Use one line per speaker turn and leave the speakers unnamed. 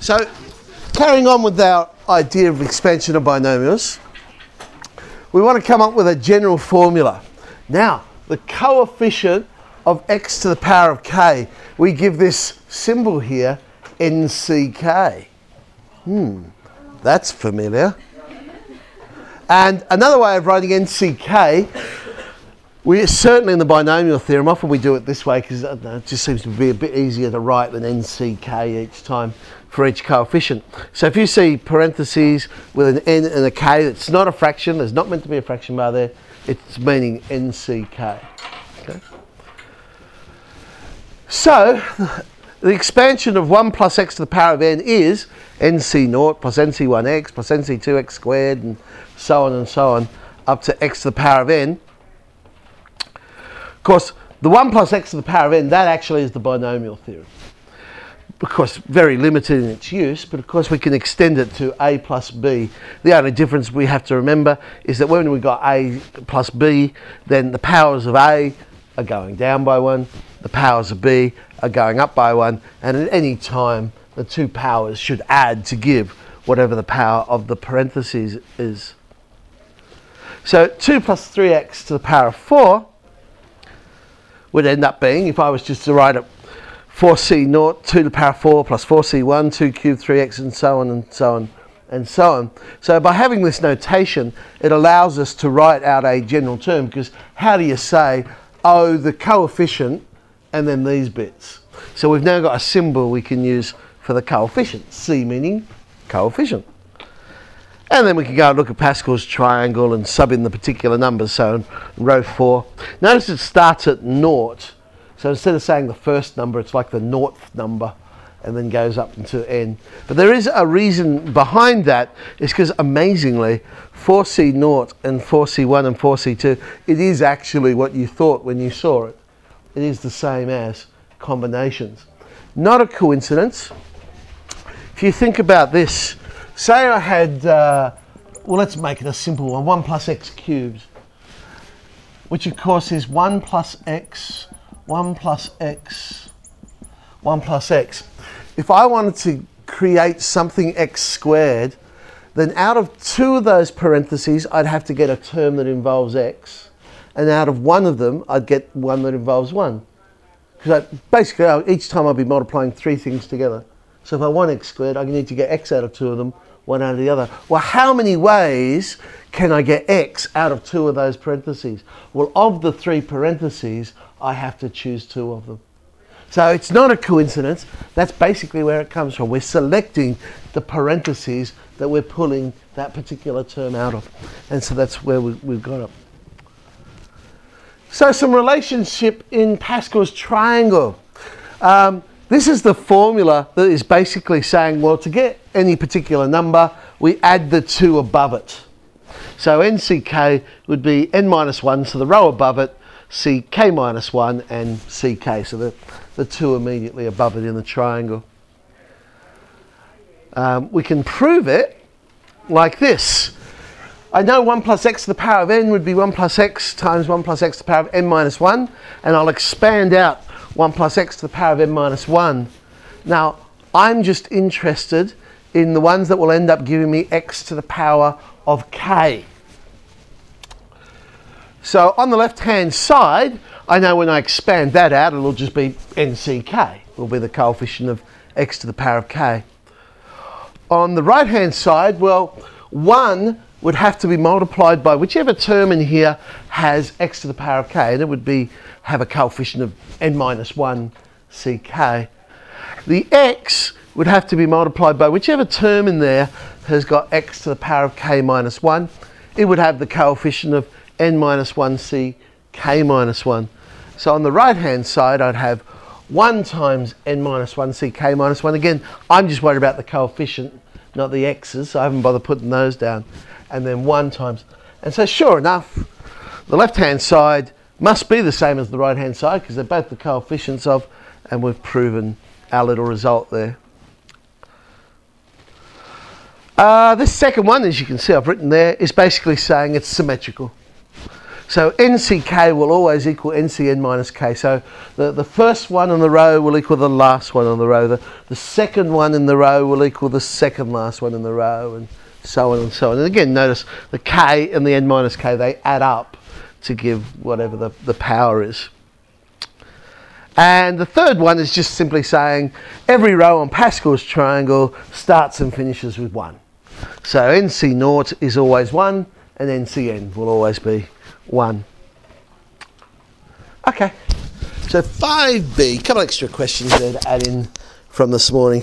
So, carrying on with our idea of expansion of binomials, we want to come up with a general formula. Now, the coefficient of x to the power of k, we give this symbol here, nck. Hmm, that's familiar. And another way of writing nck, we certainly in the binomial theorem, often we do it this way because uh, it just seems to be a bit easier to write than nck each time for each coefficient. So if you see parentheses with an n and a k, it's not a fraction, there's not meant to be a fraction bar there, it's meaning nck. Okay? So the expansion of 1 plus x to the power of n is nc0 plus nc1x plus nc2x squared and so on and so on up to x to the power of n. Of course, the 1 plus x to the power of n, that actually is the binomial theorem of course, very limited in its use, but of course we can extend it to a plus b. The only difference we have to remember is that when we've got a plus b, then the powers of a are going down by one, the powers of b are going up by one, and at any time the two powers should add to give whatever the power of the parentheses is. So 2 plus 3x to the power of 4 would end up being, if I was just to write it 4c naught, 2 to the power 4 plus 4c1, 2 cubed 3x, and so on and so on and so on. So by having this notation, it allows us to write out a general term because how do you say, oh, the coefficient and then these bits? So we've now got a symbol we can use for the coefficient, c meaning coefficient. And then we can go and look at Pascal's triangle and sub in the particular numbers. So in row 4, notice it starts at naught so instead of saying the first number, it's like the noughth number and then goes up into n. But there is a reason behind that. It's because amazingly, 4C naught and 4C1 and 4C2, it is actually what you thought when you saw it. It is the same as combinations. Not a coincidence. If you think about this, say I had, uh, well, let's make it a simple one 1 plus x cubed, which of course is 1 plus x 1 plus x, 1 plus x. If I wanted to create something x squared, then out of two of those parentheses, I'd have to get a term that involves x. And out of one of them, I'd get one that involves 1. Because basically, each time I'd be multiplying three things together. So if I want x squared, I need to get x out of two of them, one out of the other. Well, how many ways can I get x out of two of those parentheses? Well, of the three parentheses, I have to choose two of them. So it's not a coincidence. That's basically where it comes from. We're selecting the parentheses that we're pulling that particular term out of. And so that's where we, have got it. So some relationship in Pascal's triangle. Um, this is the formula that is basically saying, well, to get any particular number, we add the two above it. So nck would be n minus 1, so the row above it, ck minus 1 and ck, so the, the two immediately above it in the triangle. Um, we can prove it like this. I know 1 plus x to the power of n would be 1 plus x times 1 plus x to the power of n minus 1, and I'll expand out 1 plus x to the power of n minus 1. Now, I'm just interested in the ones that will end up giving me x to the power of k. So on the left-hand side, I know when I expand that out, it'll just be nck, will be the coefficient of x to the power of k. On the right-hand side, well, 1 would have to be multiplied by whichever term in here has x to the power of k, and it would be have a coefficient of n minus 1 ck. The x would have to be multiplied by whichever term in there has got x to the power of k minus 1. It would have the coefficient of n minus 1c k minus 1. So on the right hand side, I'd have 1 times n minus 1c k minus 1. Again, I'm just worried about the coefficient, not the x's, so I haven't bothered putting those down. And then 1 times. And so, sure enough, the left hand side must be the same as the right hand side because they're both the coefficients of, and we've proven our little result there. Uh, this second one, as you can see I've written there, is basically saying it's symmetrical. So NCK will always equal NCN minus K. So the, the first one in the row will equal the last one on the row. The, the second one in the row will equal the second last one in the row and so on and so on. And again, notice the K and the N minus K, they add up to give whatever the, the power is. And the third one is just simply saying every row on Pascal's triangle starts and finishes with 1. So NC naught is always 1 and NCN will always be 1. Okay, so 5b, a couple extra questions there to add in from this morning.